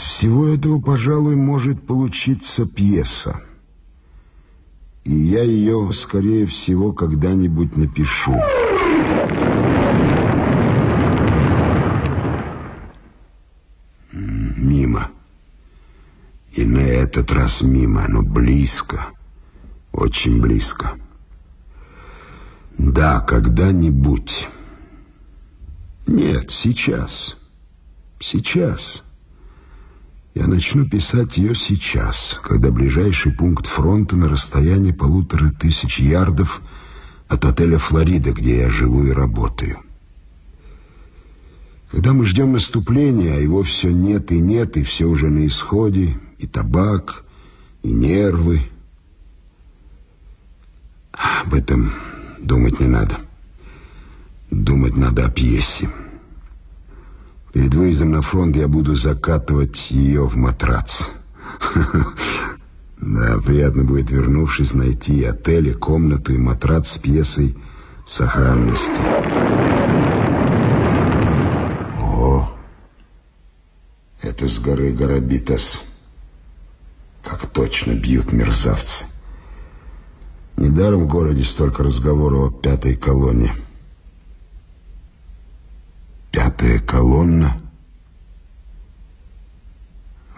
всего этого, пожалуй, может получиться пьеса. И я ее, скорее всего, когда-нибудь напишу. Мимо. И на этот раз мимо, но близко. Очень близко. Да, когда-нибудь. Нет, сейчас. Сейчас. Я начну писать ее сейчас, когда ближайший пункт фронта на расстоянии полутора тысяч ярдов от отеля «Флорида», где я живу и работаю. Когда мы ждем наступления, а его все нет и нет, и все уже на исходе, и табак, и нервы. Об этом думать не надо. Думать надо о пьесе. Перед выездом на фронт я буду закатывать ее в матрац. Да, приятно будет, вернувшись, найти отель, комнату и матрац с пьесой в сохранности. О, это с горы Гарабитас. Как точно бьют мерзавцы. Недаром в городе столько разговоров о пятой колонне. Пятая колонна.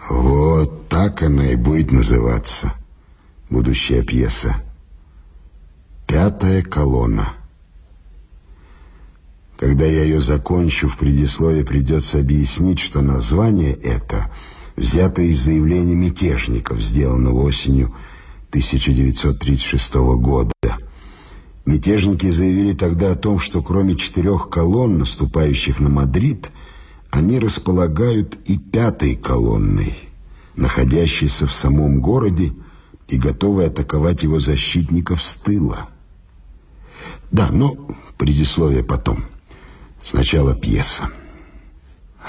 Вот так она и будет называться. Будущая пьеса. Пятая колонна. Когда я ее закончу, в предисловии придется объяснить, что название это взято из заявления мятежников, сделанного осенью 1936 года. Мятежники заявили тогда о том, что кроме четырех колонн, наступающих на Мадрид, они располагают и пятой колонной, находящейся в самом городе и готовой атаковать его защитников с тыла. Да, но предисловие потом. Сначала пьеса.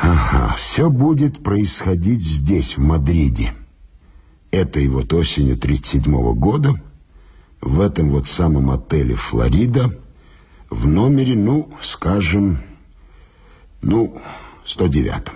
Ага, все будет происходить здесь, в Мадриде. Этой вот осенью 37 года в этом вот самом отеле «Флорида» в номере, ну, скажем, ну, 109.